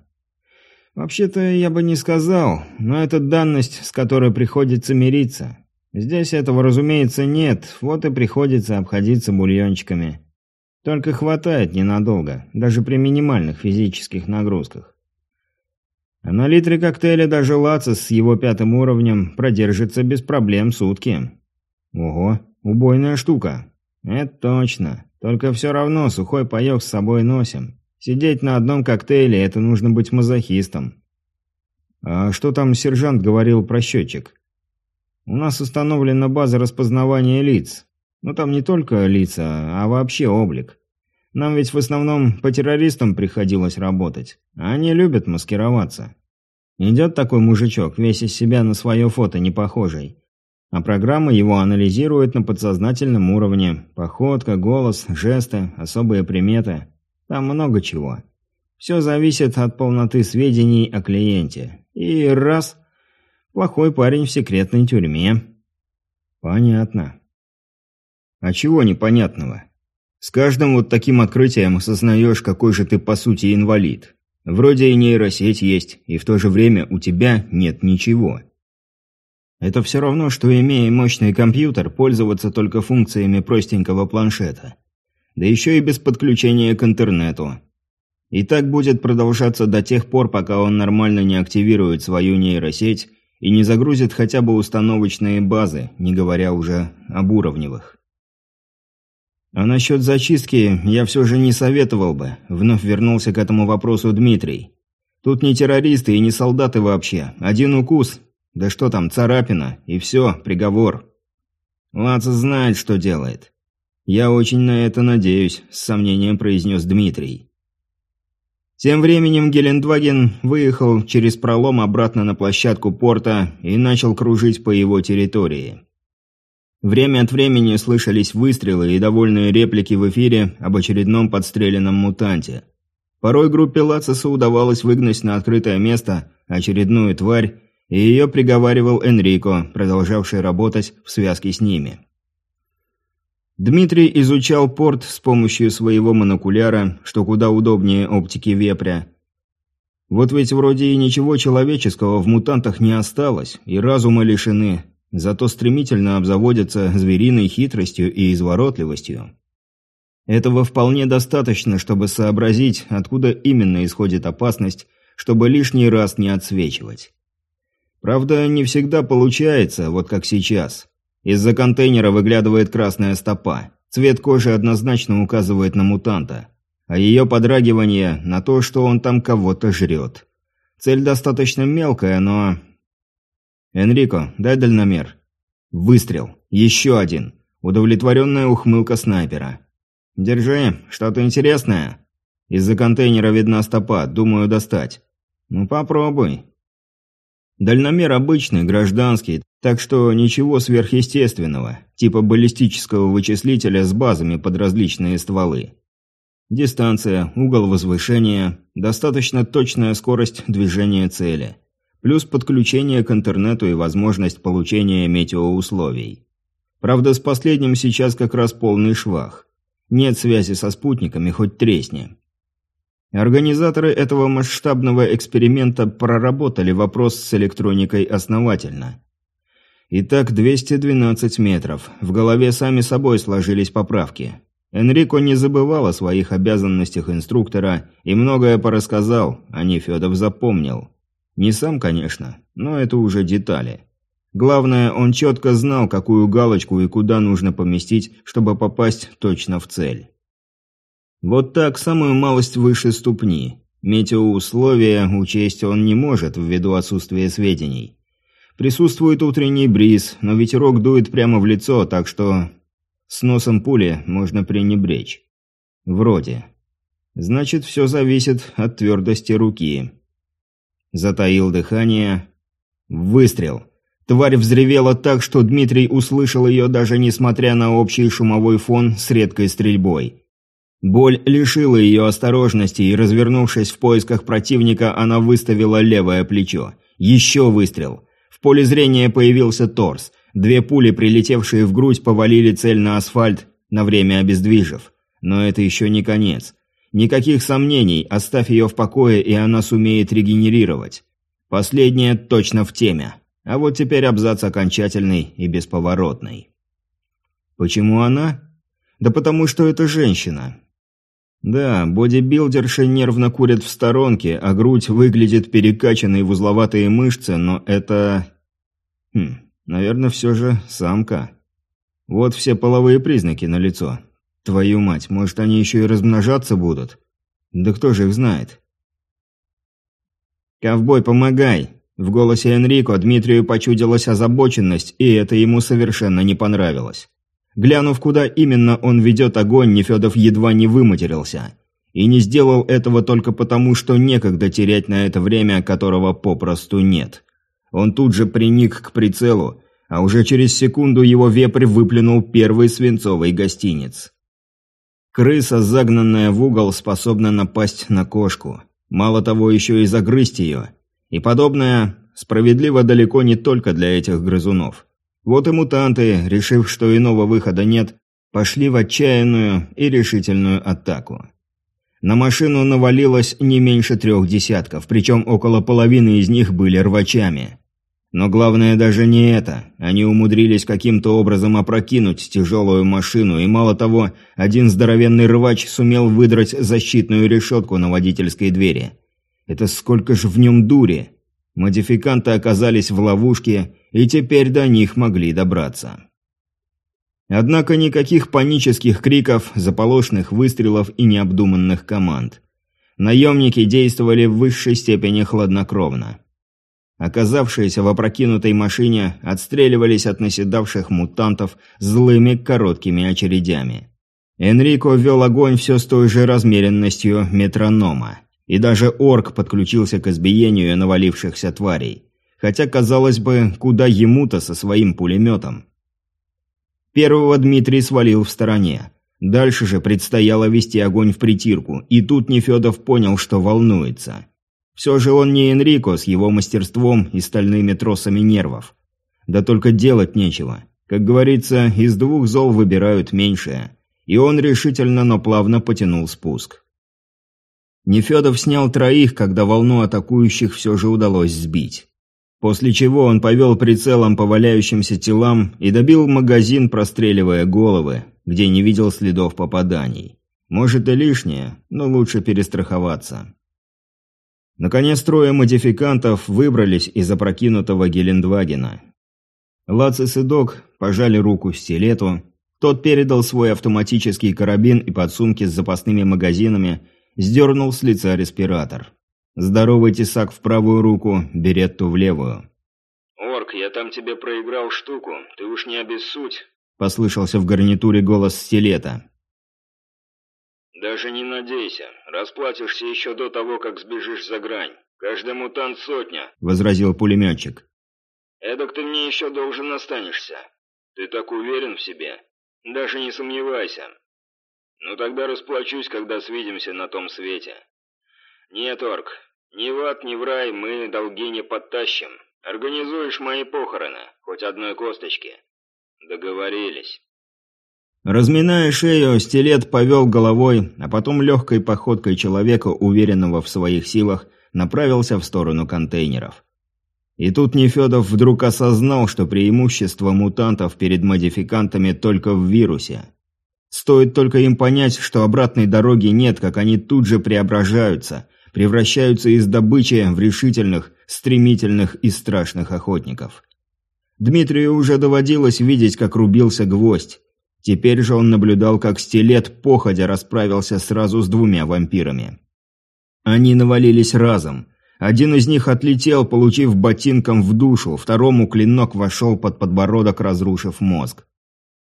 Speaker 1: Вообще-то я бы не сказал, но это данность, с которой приходится мириться. Здесь этого, разумеется, нет, вот и приходится обходиться бульончиками. Только хватает ненадолго, даже при минимальных физических нагрузках. А на литре коктейля даже Лацис с его пятым уровнем продержится без проблем сутки. Ого, убойная штука. Это точно. Только все равно сухой паек с собой носим. Сидеть на одном коктейле – это нужно быть мазохистом. А что там сержант говорил про счетчик? У нас установлена база распознавания лиц. Но там не только лица, а вообще облик. Нам ведь в основном по террористам приходилось работать. А они любят маскироваться. Идет такой мужичок, весь из себя на свое фото не похожий. А программа его анализирует на подсознательном уровне. Походка, голос, жесты, особые приметы. Там много чего. Все зависит от полноты сведений о клиенте. И раз... Плохой парень в секретной тюрьме. Понятно. А чего непонятного? С каждым вот таким открытием осознаешь, какой же ты по сути инвалид. Вроде и нейросеть есть, и в то же время у тебя нет ничего. Это все равно, что имея мощный компьютер, пользоваться только функциями простенького планшета. Да еще и без подключения к интернету. И так будет продолжаться до тех пор, пока он нормально не активирует свою нейросеть и не загрузит хотя бы установочные базы, не говоря уже об уровневых. А насчет зачистки я все же не советовал бы, вновь вернулся к этому вопросу Дмитрий. Тут не террористы и не солдаты вообще, один укус, да что там, царапина, и все, приговор. Лаца знает, что делает. Я очень на это надеюсь, с сомнением произнес Дмитрий. Тем временем Гелендваген выехал через пролом обратно на площадку порта и начал кружить по его территории. Время от времени слышались выстрелы и довольные реплики в эфире об очередном подстреленном мутанте. Порой группе Лациса удавалось выгнать на открытое место очередную тварь, и ее приговаривал Энрико, продолжавший работать в связке с ними. Дмитрий изучал порт с помощью своего монокуляра, что куда удобнее оптики вепря. Вот ведь вроде и ничего человеческого в мутантах не осталось, и разума лишены, зато стремительно обзаводятся звериной хитростью и изворотливостью. Этого вполне достаточно, чтобы сообразить, откуда именно исходит опасность, чтобы лишний раз не отсвечивать. Правда, не всегда получается, вот как сейчас. Из-за контейнера выглядывает красная стопа. Цвет кожи однозначно указывает на мутанта. А ее подрагивание – на то, что он там кого-то жрет. Цель достаточно мелкая, но «Энрико, дай дальномер». Выстрел. Еще один. Удовлетворенная ухмылка снайпера. «Держи, что-то интересное». Из-за контейнера видна стопа, думаю достать. «Ну попробуй». Дальномер обычный, гражданский, так что ничего сверхъестественного, типа баллистического вычислителя с базами под различные стволы. Дистанция, угол возвышения, достаточно точная скорость движения цели – плюс подключение к интернету и возможность получения метеоусловий. Правда, с последним сейчас как раз полный швах. Нет связи со спутниками, хоть тресни. Организаторы этого масштабного эксперимента проработали вопрос с электроникой основательно. Итак, 212 метров. В голове сами собой сложились поправки. Энрико не забывал о своих обязанностях инструктора и многое порассказал, а Нефедов запомнил. Не сам, конечно, но это уже детали. Главное, он четко знал, какую галочку и куда нужно поместить, чтобы попасть точно в цель. Вот так, самую малость выше ступни. Метеоусловия учесть он не может ввиду отсутствия сведений. Присутствует утренний бриз, но ветерок дует прямо в лицо, так что с носом пули можно пренебречь. Вроде. Значит, все зависит от твердости руки. Затаил дыхание. Выстрел. Тварь взревела так, что Дмитрий услышал ее даже несмотря на общий шумовой фон с редкой стрельбой. Боль лишила ее осторожности, и, развернувшись в поисках противника, она выставила левое плечо. Еще выстрел. В поле зрения появился торс. Две пули, прилетевшие в грудь, повалили цель на асфальт, на время обездвижив. Но это еще не конец. Никаких сомнений, оставь ее в покое, и она сумеет регенерировать. Последнее точно в теме. А вот теперь абзац окончательный и бесповоротный. Почему она? Да потому что это женщина. Да, бодибилдерши нервно курят в сторонке, а грудь выглядит перекачанной в узловатые мышцы, но это... Хм, наверное, все же самка. Вот все половые признаки на лицо. Твою мать, может, они еще и размножаться будут? Да кто же их знает? «Ковбой, помогай!» В голосе Энрико Дмитрию почудилась озабоченность, и это ему совершенно не понравилось. Глянув, куда именно он ведет огонь, Нефедов едва не выматерился. И не сделал этого только потому, что некогда терять на это время, которого попросту нет. Он тут же приник к прицелу, а уже через секунду его вепрь выплюнул первый свинцовый гостиниц. Крыса, загнанная в угол, способна напасть на кошку. Мало того, еще и загрызть ее. И подобное справедливо далеко не только для этих грызунов. Вот и мутанты, решив, что иного выхода нет, пошли в отчаянную и решительную атаку. На машину навалилось не меньше трех десятков, причем около половины из них были рвачами. Но главное даже не это. Они умудрились каким-то образом опрокинуть тяжелую машину, и мало того, один здоровенный рвач сумел выдрать защитную решетку на водительской двери. Это сколько же в нем дури! Модификанты оказались в ловушке, и теперь до них могли добраться. Однако никаких панических криков, заполошных выстрелов и необдуманных команд. Наемники действовали в высшей степени хладнокровно. Оказавшиеся в опрокинутой машине отстреливались от наседавших мутантов злыми короткими очередями. Энрико вел огонь все с той же размеренностью метронома. И даже орк подключился к избиению навалившихся тварей. Хотя, казалось бы, куда ему-то со своим пулеметом. Первого Дмитрий свалил в стороне. Дальше же предстояло вести огонь в притирку, и тут Нефедов понял, что волнуется. Все же он не Энрико с его мастерством и стальными тросами нервов. Да только делать нечего. Как говорится, из двух зол выбирают меньшее. И он решительно, но плавно потянул спуск. Нефедов снял троих, когда волну атакующих все же удалось сбить. После чего он повел прицелом по валяющимся телам и добил магазин, простреливая головы, где не видел следов попаданий. Может и лишнее, но лучше перестраховаться. Наконец трое модификантов выбрались из опрокинутого Гелендвагена. Лацис и Док пожали руку стилету. Тот передал свой автоматический карабин и подсумки с запасными магазинами, сдернул с лица респиратор. Здоровый тесак в правую руку, беретту в левую.
Speaker 2: «Орк, я там тебе проиграл штуку, ты уж не обессудь», –
Speaker 1: послышался в гарнитуре голос стилета.
Speaker 2: «Даже не надейся. Расплатишься еще до того, как сбежишь за грань. Каждый мутант сотня», —
Speaker 1: возразил пулеметчик.
Speaker 2: «Эдак ты мне еще должен останешься. Ты так уверен в себе? Даже не сомневайся. Ну тогда расплачусь, когда свидимся на том свете. Нет, Орк, ни в ад, ни в рай мы долги не подтащим. Организуешь мои похороны, хоть одной косточки. Договорились».
Speaker 1: Разминая шею, стилет повел головой, а потом легкой походкой человека, уверенного в своих силах, направился в сторону контейнеров. И тут Нефедов вдруг осознал, что преимущество мутантов перед модификантами только в вирусе. Стоит только им понять, что обратной дороги нет, как они тут же преображаются, превращаются из добычи в решительных, стремительных и страшных охотников. Дмитрию уже доводилось видеть, как рубился гвоздь, Теперь же он наблюдал, как стилет походя расправился сразу с двумя вампирами. Они навалились разом. Один из них отлетел, получив ботинком в душу, второму клинок вошел под подбородок, разрушив мозг.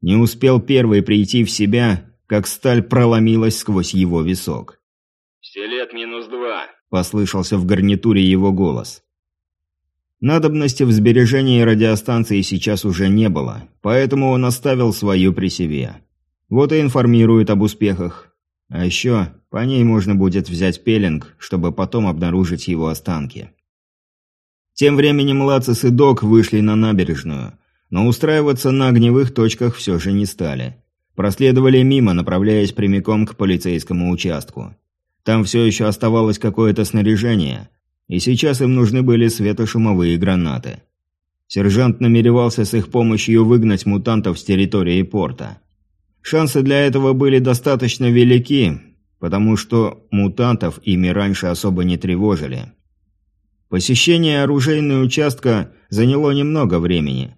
Speaker 1: Не успел первый прийти в себя, как сталь проломилась сквозь его висок.
Speaker 2: «Стилет минус два», –
Speaker 1: послышался в гарнитуре его голос. Надобности в сбережении радиостанции сейчас уже не было, поэтому он оставил свою при себе. Вот и информирует об успехах. А еще по ней можно будет взять пеленг, чтобы потом обнаружить его останки. Тем временем Лацис и Док вышли на набережную, но устраиваться на огневых точках все же не стали. Проследовали мимо, направляясь прямиком к полицейскому участку. Там все еще оставалось какое-то снаряжение – и сейчас им нужны были светошумовые гранаты. Сержант намеревался с их помощью выгнать мутантов с территории порта. Шансы для этого были достаточно велики, потому что мутантов ими раньше особо не тревожили. Посещение оружейного участка заняло немного времени,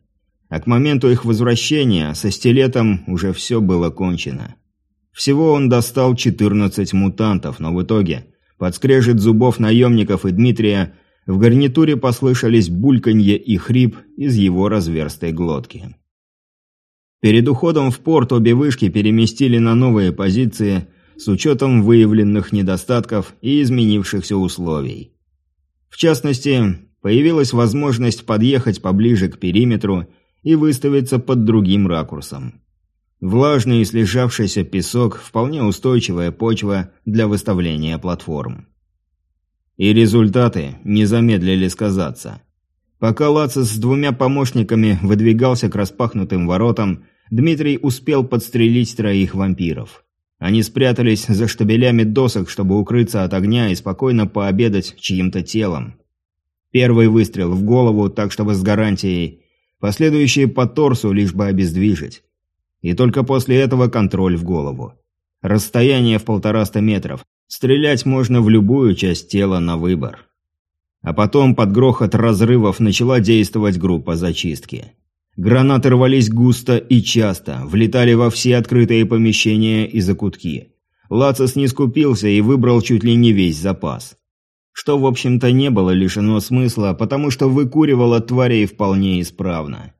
Speaker 1: а к моменту их возвращения со стилетом уже все было кончено. Всего он достал 14 мутантов, но в итоге под скрежет зубов наемников и Дмитрия в гарнитуре послышались бульканье и хрип из его разверстой глотки. Перед уходом в порт обе вышки переместили на новые позиции с учетом выявленных недостатков и изменившихся условий. В частности, появилась возможность подъехать поближе к периметру и выставиться под другим ракурсом. Влажный и слежавшийся песок – вполне устойчивая почва для выставления платформ. И результаты не замедлили сказаться. Пока Лацис с двумя помощниками выдвигался к распахнутым воротам, Дмитрий успел подстрелить троих вампиров. Они спрятались за штабелями досок, чтобы укрыться от огня и спокойно пообедать чьим-то телом. Первый выстрел в голову, так чтобы с гарантией, последующие по торсу, лишь бы обездвижить. И только после этого контроль в голову. Расстояние в полтораста метров. Стрелять можно в любую часть тела на выбор. А потом под грохот разрывов начала действовать группа зачистки. Гранаты рвались густо и часто, влетали во все открытые помещения и закутки. Лацис не скупился и выбрал чуть ли не весь запас. Что, в общем-то, не было лишено смысла, потому что выкуривало тварей вполне исправно.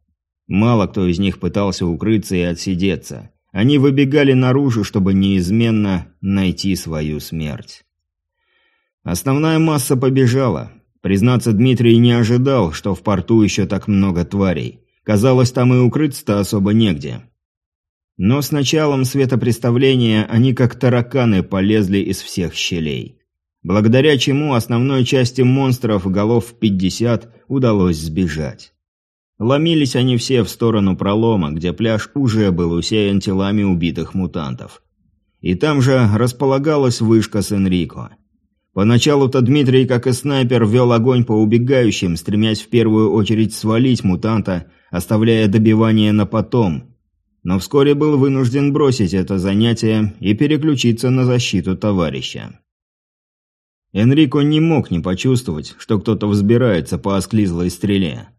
Speaker 1: Мало кто из них пытался укрыться и отсидеться. Они выбегали наружу, чтобы неизменно найти свою смерть. Основная масса побежала. Признаться, Дмитрий не ожидал, что в порту еще так много тварей. Казалось, там и укрыться-то особо негде. Но с началом светопреставления они как тараканы полезли из всех щелей. Благодаря чему основной части монстров голов 50 удалось сбежать. Ломились они все в сторону пролома, где пляж уже был усеян телами убитых мутантов. И там же располагалась вышка с Энрико. Поначалу-то Дмитрий, как и снайпер, вел огонь по убегающим, стремясь в первую очередь свалить мутанта, оставляя добивание на потом. Но вскоре был вынужден бросить это занятие и переключиться на защиту товарища. Энрико не мог не почувствовать, что кто-то взбирается по осклизлой стреле.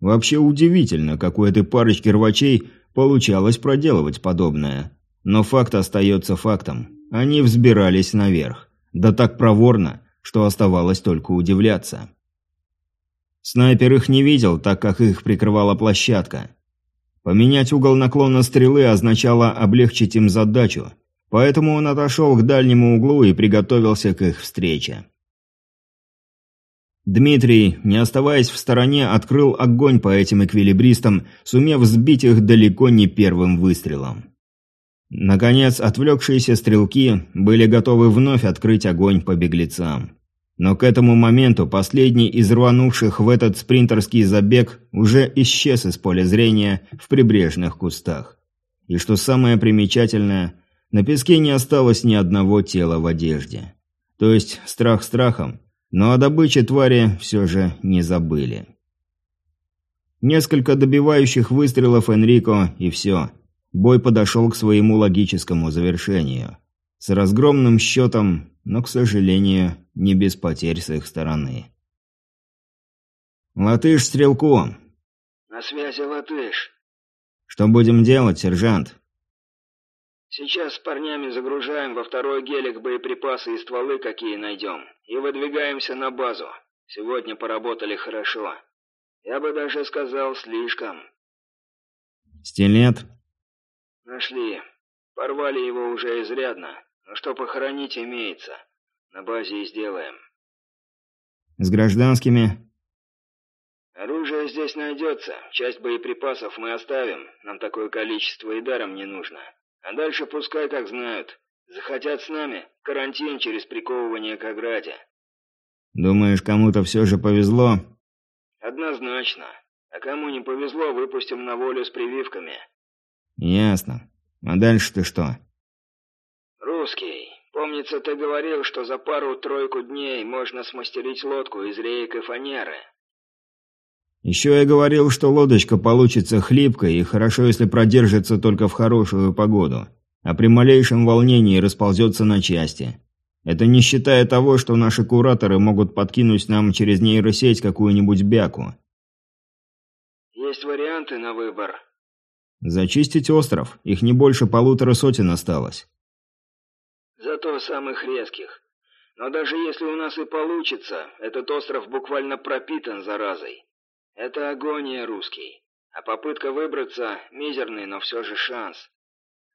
Speaker 1: Вообще удивительно, как у этой парочки рвачей получалось проделывать подобное. Но факт остается фактом. Они взбирались наверх. Да так проворно, что оставалось только удивляться. Снайпер их не видел, так как их прикрывала площадка. Поменять угол наклона стрелы означало облегчить им задачу, поэтому он отошел к дальнему углу и приготовился к их встрече. Дмитрий, не оставаясь в стороне, открыл огонь по этим эквилибристам, сумев сбить их далеко не первым выстрелом. Наконец, отвлекшиеся стрелки были готовы вновь открыть огонь по беглецам. Но к этому моменту последний из рванувших в этот спринтерский забег уже исчез из поля зрения в прибрежных кустах. И что самое примечательное, на песке не осталось ни одного тела в одежде. То есть страх страхом, но о добыче твари все же не забыли. Несколько добивающих выстрелов Энрико, и все. Бой подошел к своему логическому завершению. С разгромным счетом, но, к сожалению, не без потерь с их стороны. «Латыш стрелком!»
Speaker 2: «На связи, Латыш!»
Speaker 1: «Что будем делать, сержант?»
Speaker 2: Сейчас с парнями загружаем во второй гелик боеприпасы и стволы, какие найдем, и выдвигаемся на базу. Сегодня поработали хорошо. Я бы даже сказал, слишком.
Speaker 1: Стилет?
Speaker 2: Нашли. Порвали его уже изрядно, но что похоронить имеется. На базе и сделаем.
Speaker 1: С гражданскими?»
Speaker 2: «Оружие здесь найдется. Часть боеприпасов мы оставим. Нам такое количество и даром не нужно. А дальше пускай как знают. Захотят с нами – карантин через приковывание к ограде».
Speaker 1: «Думаешь, кому-то все же повезло?»
Speaker 2: «Однозначно. А кому не повезло, выпустим на волю с прививками».
Speaker 1: «Ясно. А дальше-то что?»
Speaker 2: «Русский, помнится, ты говорил, что за пару-тройку дней можно смастерить лодку из реек и фанеры».
Speaker 1: «Еще я говорил, что лодочка получится хлипкой и хорошо, если продержится только в хорошую погоду, а при малейшем волнении расползется на части. Это не считая того, что наши кураторы могут подкинуть нам через нейросеть какую-нибудь бяку.
Speaker 2: Есть варианты на выбор.
Speaker 1: Зачистить остров. Их не больше полутора сотен осталось.
Speaker 2: Зато самых резких. Но даже если у нас и получится, этот остров буквально пропитан заразой. Это агония русский. А попытка выбраться – мизерный, но все же шанс.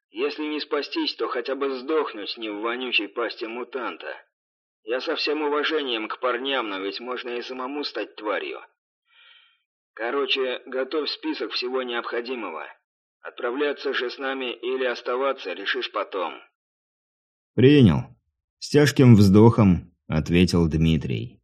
Speaker 2: Если не спастись, то хотя бы сдохнуть не в вонючей пасти мутанта. Я со всем уважением к парням, но ведь можно и самому стать тварью. Короче, готовь список всего необходимого. Отправляться же с нами или оставаться решишь потом.
Speaker 1: Принял. С тяжким вздохом ответил Дмитрий.